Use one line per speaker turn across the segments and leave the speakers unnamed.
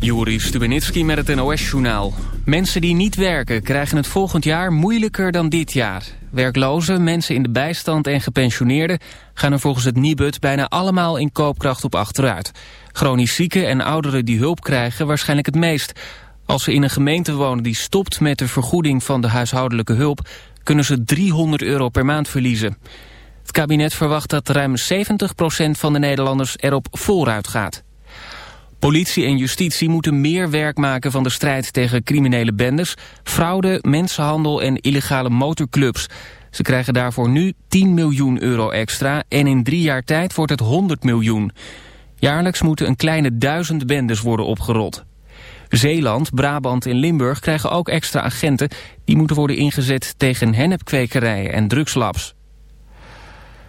Juri Stubenitski met het NOS-journaal. Mensen die niet werken krijgen het volgend jaar moeilijker dan dit jaar. Werklozen, mensen in de bijstand en gepensioneerden... gaan er volgens het Nibud bijna allemaal in koopkracht op achteruit. Chronisch zieken en ouderen die hulp krijgen waarschijnlijk het meest. Als ze in een gemeente wonen die stopt met de vergoeding van de huishoudelijke hulp... kunnen ze 300 euro per maand verliezen. Het kabinet verwacht dat ruim 70% van de Nederlanders erop vooruit gaat. Politie en justitie moeten meer werk maken van de strijd tegen criminele bendes, fraude, mensenhandel en illegale motorclubs. Ze krijgen daarvoor nu 10 miljoen euro extra en in drie jaar tijd wordt het 100 miljoen. Jaarlijks moeten een kleine duizend bendes worden opgerold. Zeeland, Brabant en Limburg krijgen ook extra agenten. Die moeten worden ingezet tegen hennepkwekerijen en drugslabs.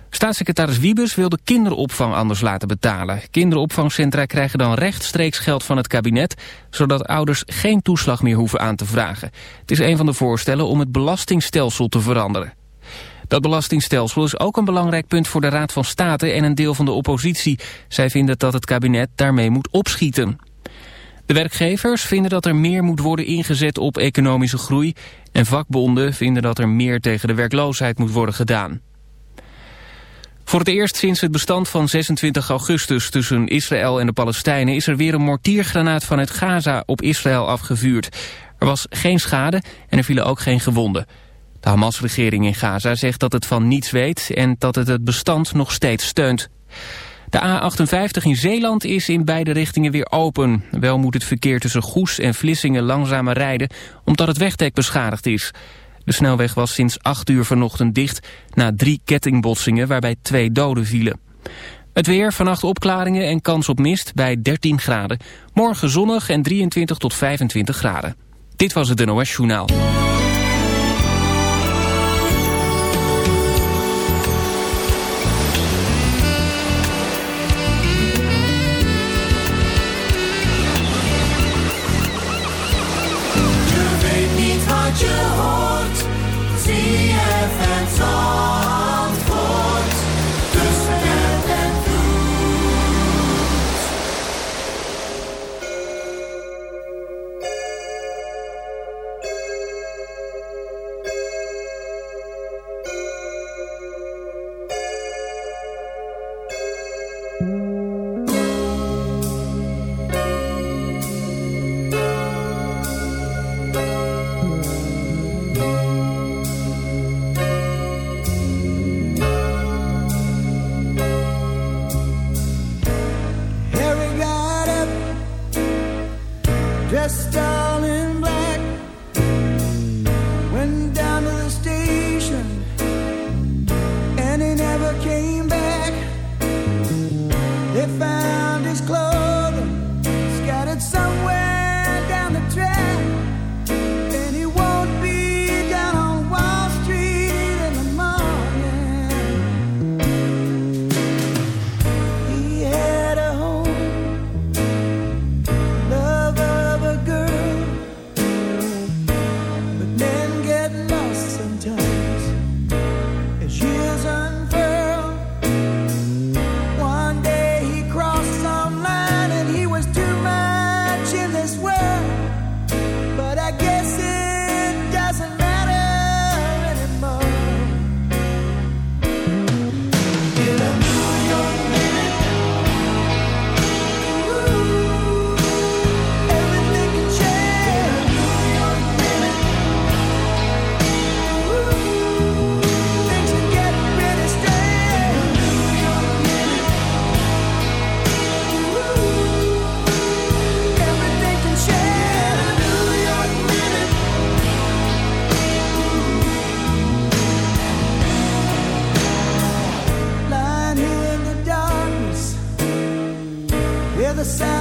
Staatssecretaris Wiebes wil de kinderopvang anders laten betalen. Kinderopvangcentra krijgen dan rechtstreeks geld van het kabinet... zodat ouders geen toeslag meer hoeven aan te vragen. Het is een van de voorstellen om het belastingstelsel te veranderen. Dat belastingstelsel is ook een belangrijk punt voor de Raad van State... en een deel van de oppositie. Zij vinden dat het kabinet daarmee moet opschieten. De werkgevers vinden dat er meer moet worden ingezet op economische groei... en vakbonden vinden dat er meer tegen de werkloosheid moet worden gedaan. Voor het eerst sinds het bestand van 26 augustus tussen Israël en de Palestijnen... is er weer een mortiergranaat vanuit Gaza op Israël afgevuurd. Er was geen schade en er vielen ook geen gewonden. De Hamas-regering in Gaza zegt dat het van niets weet... en dat het het bestand nog steeds steunt. De A58 in Zeeland is in beide richtingen weer open. Wel moet het verkeer tussen Goes en Vlissingen langzamer rijden... omdat het wegdek beschadigd is... De snelweg was sinds 8 uur vanochtend dicht na drie kettingbotsingen waarbij twee doden vielen. Het weer, vannacht opklaringen en kans op mist bij 13 graden. Morgen zonnig en 23 tot 25 graden. Dit was het NOS Journaal.
the sound.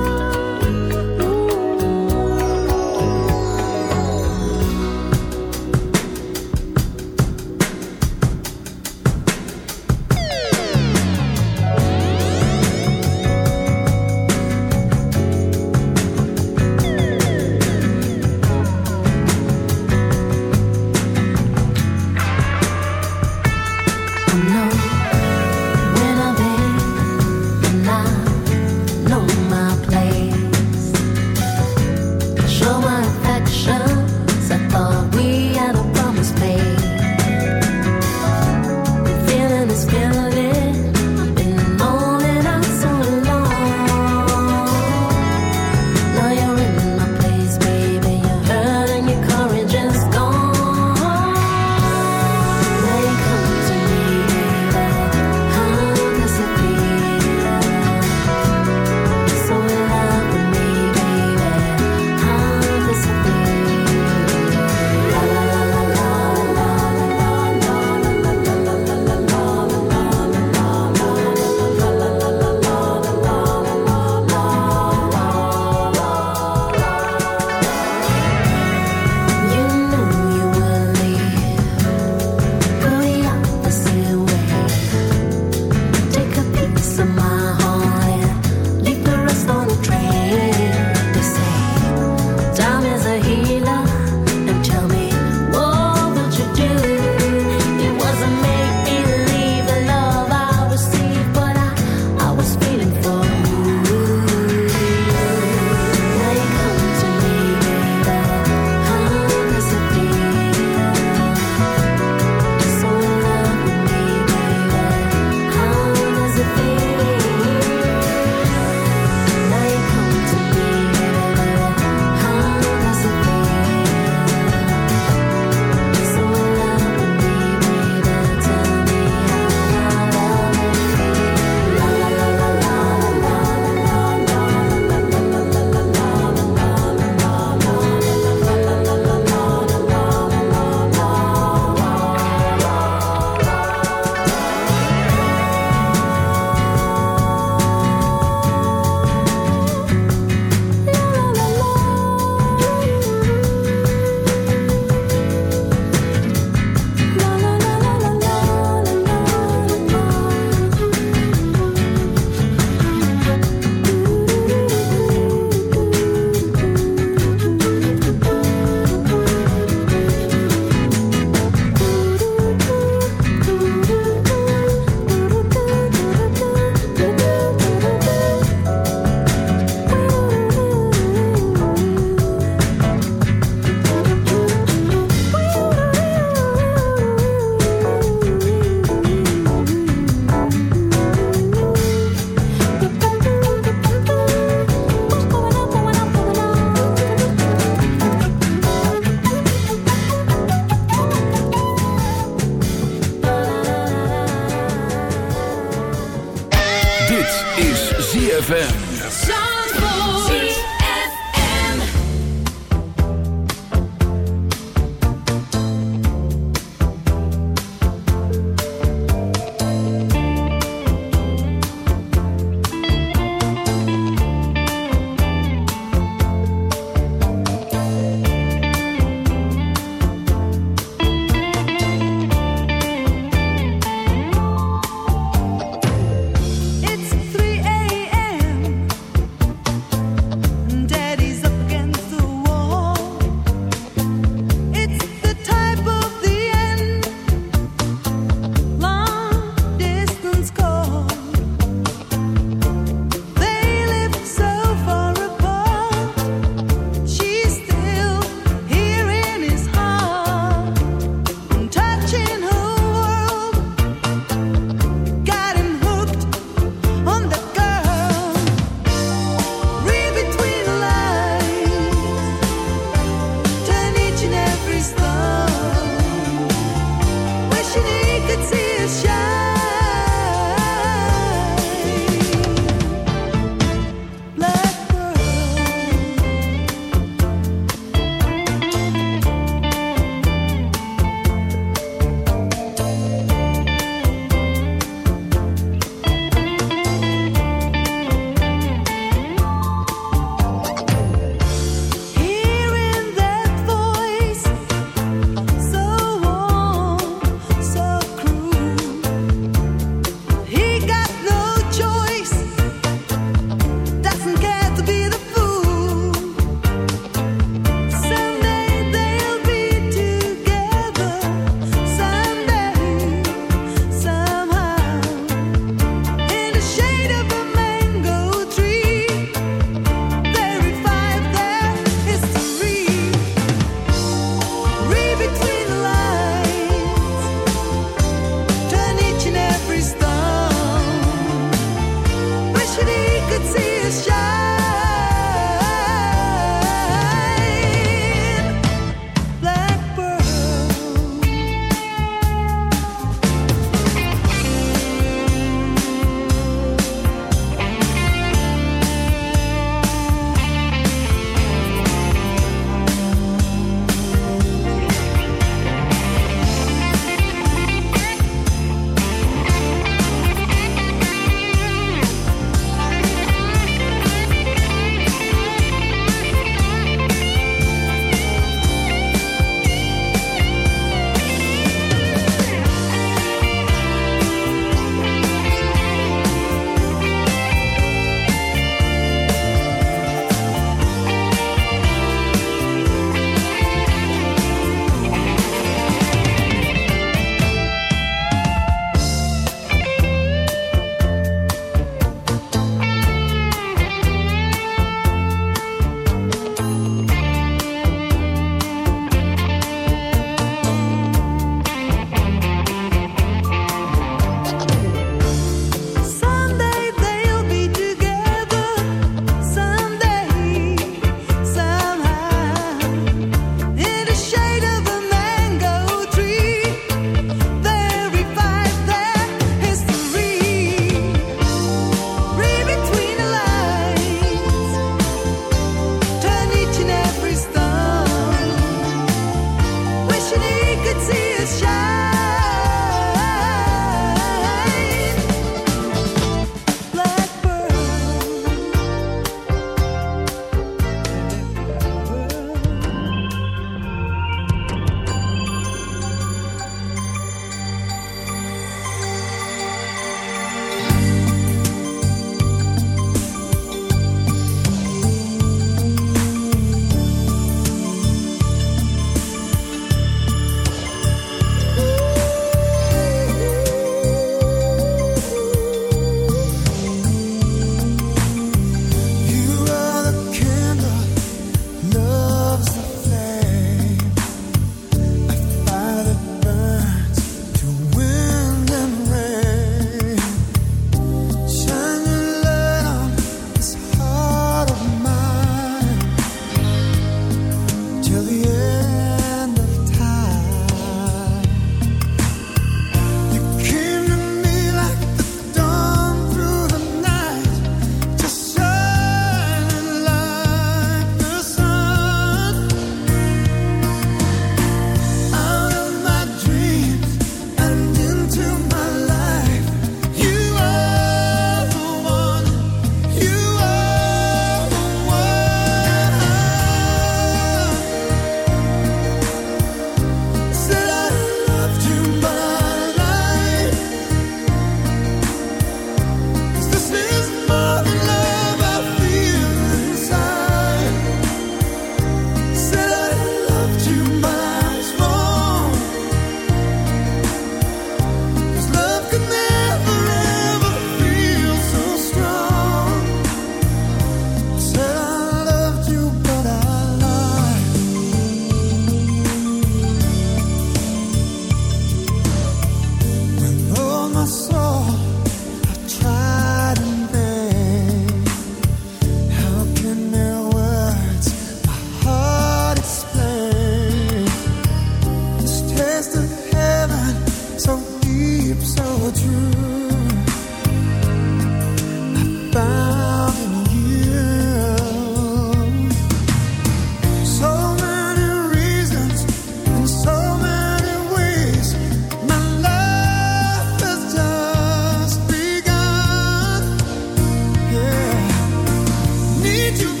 you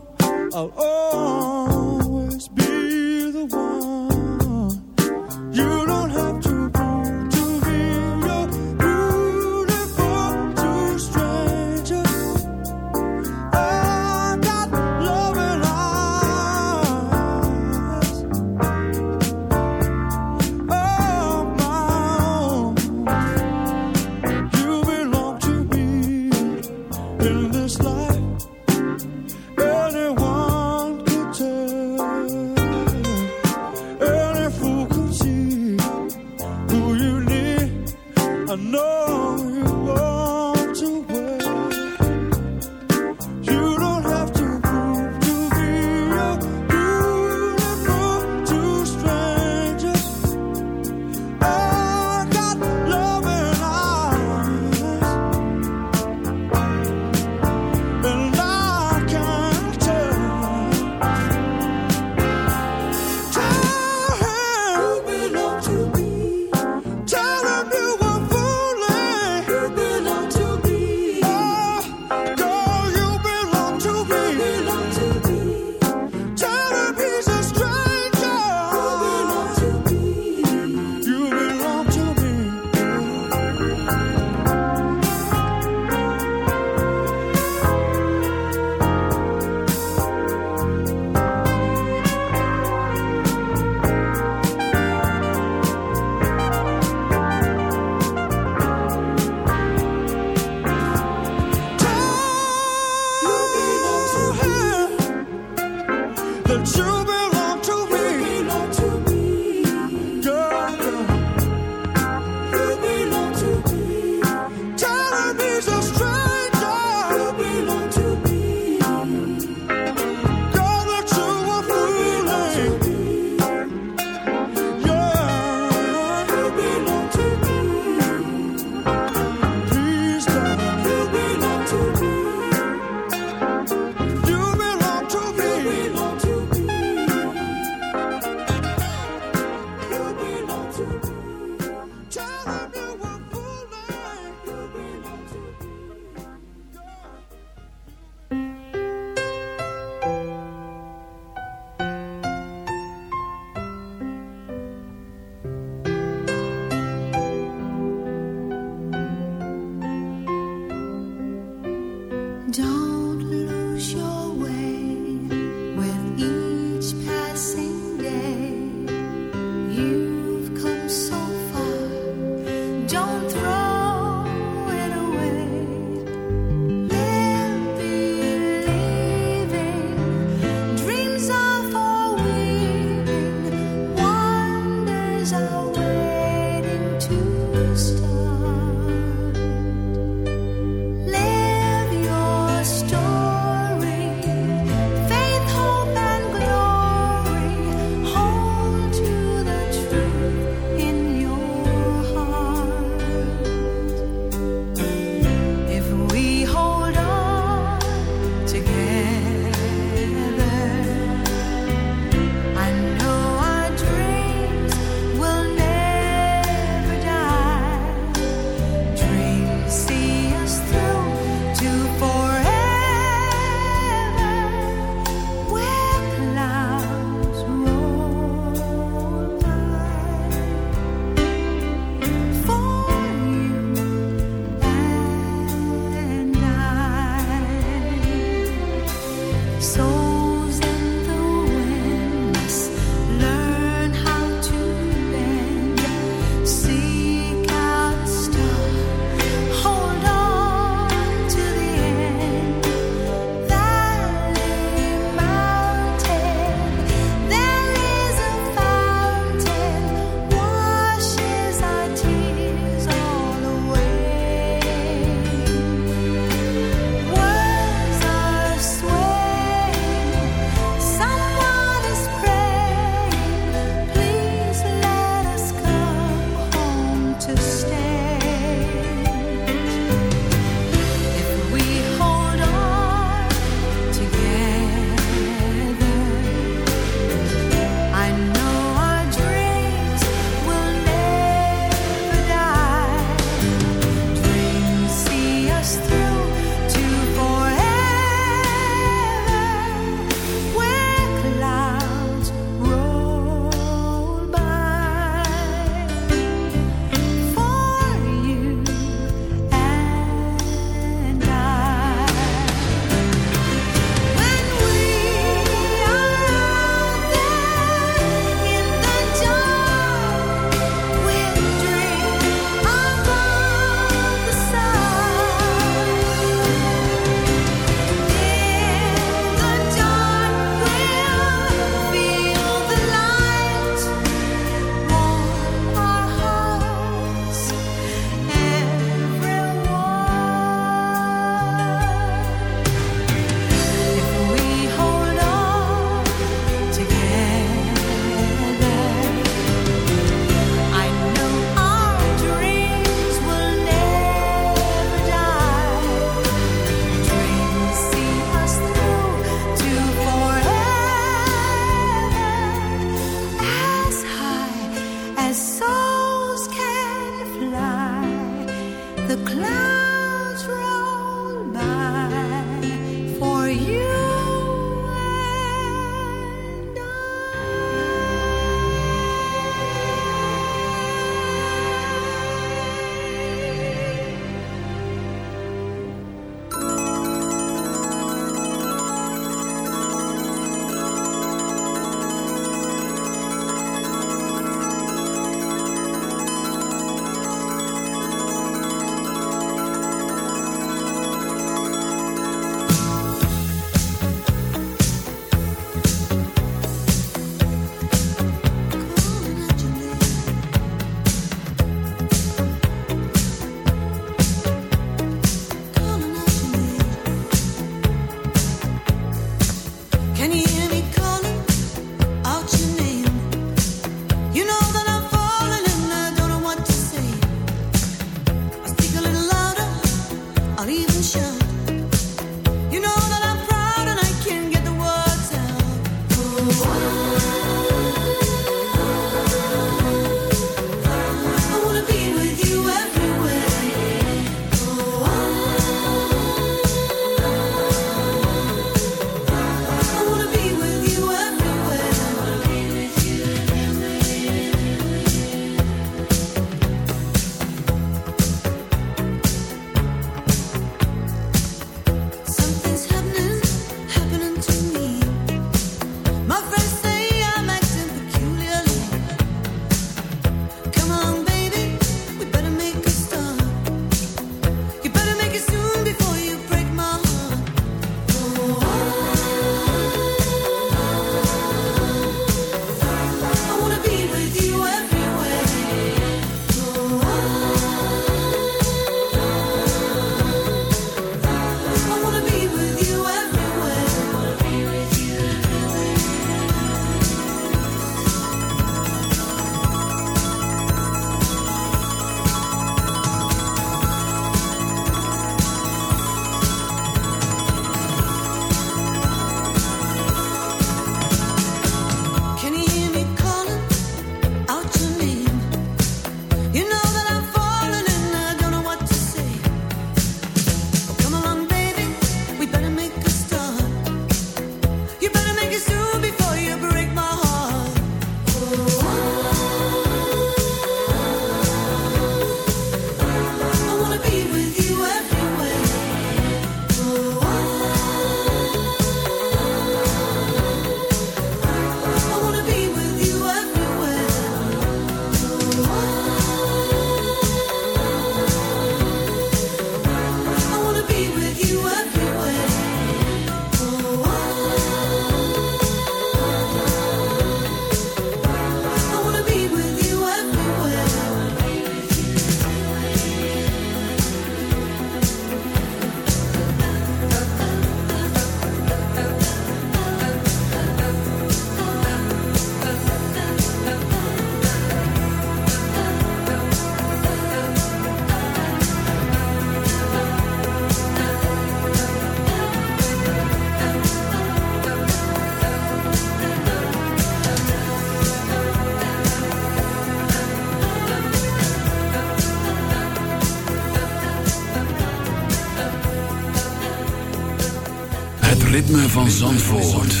Zandvoort.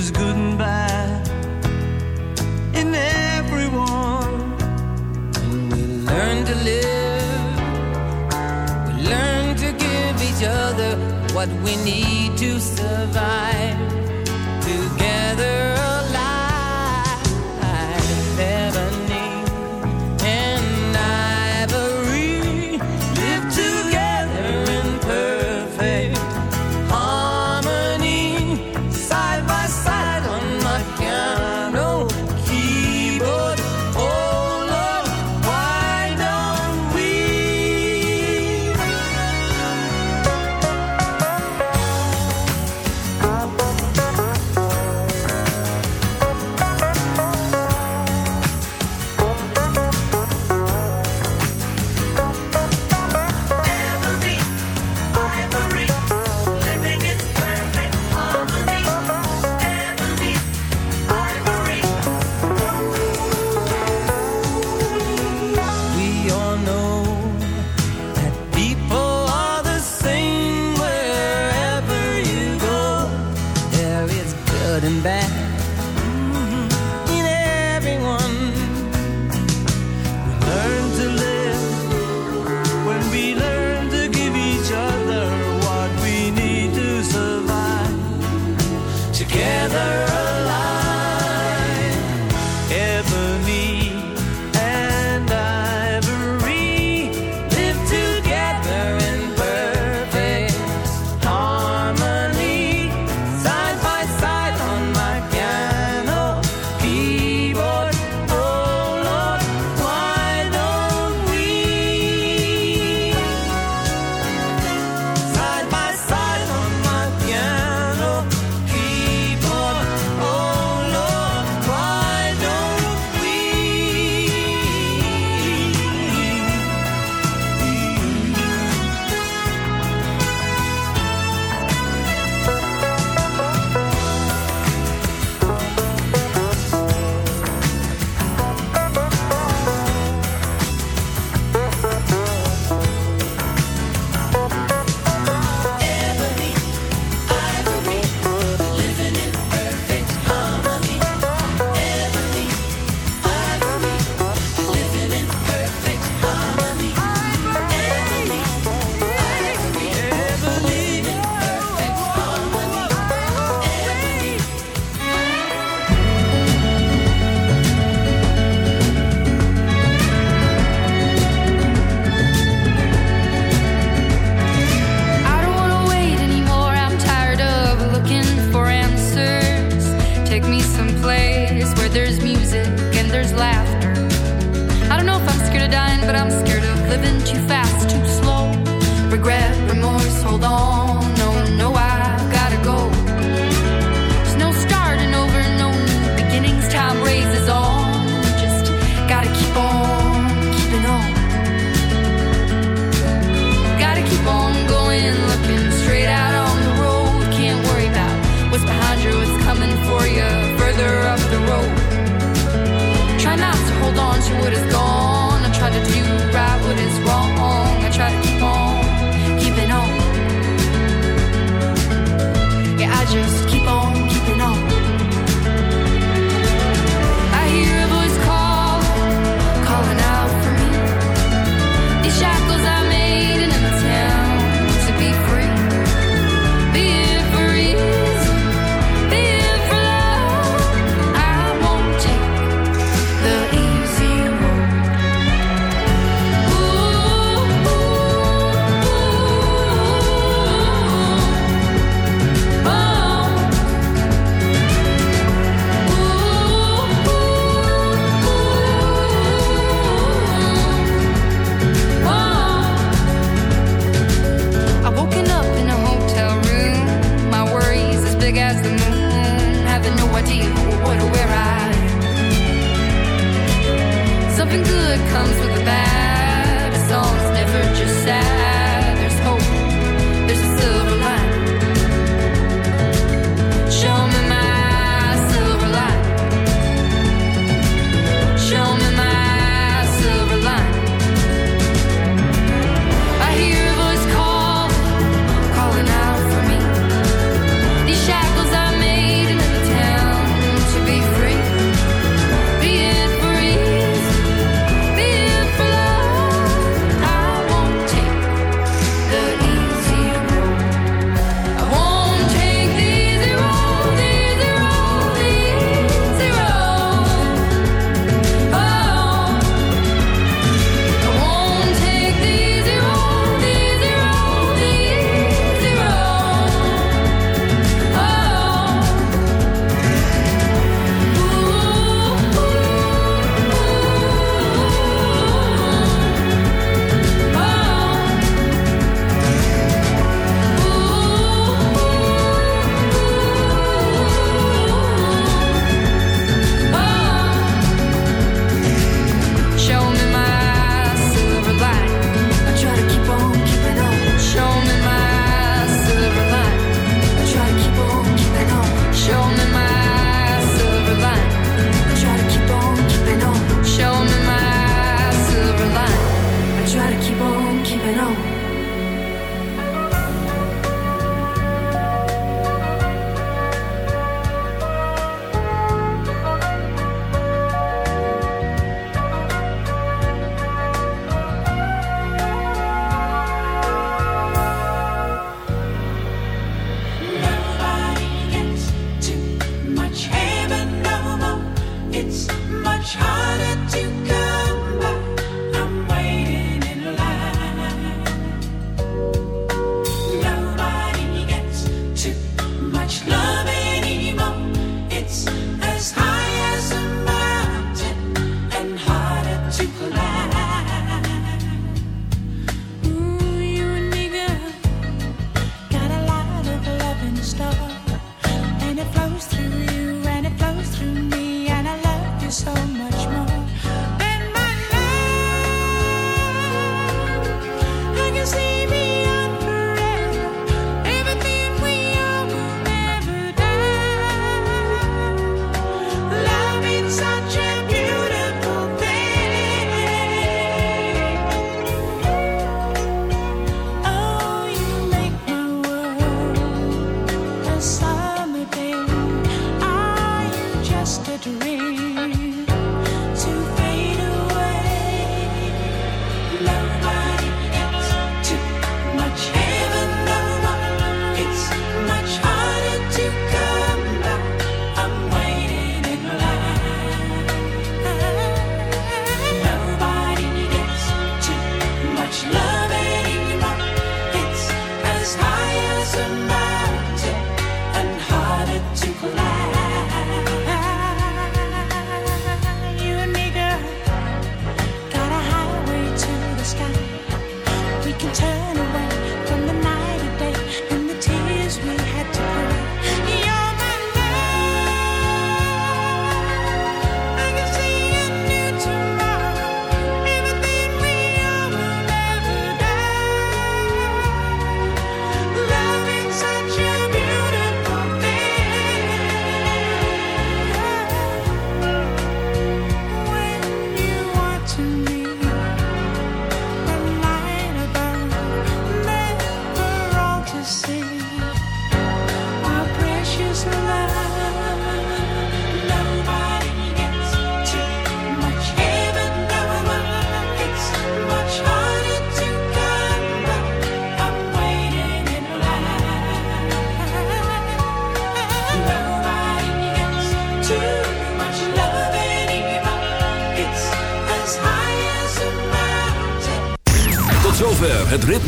there's good and bad in everyone. And we learn to live, we learn to give each other what we need to
survive.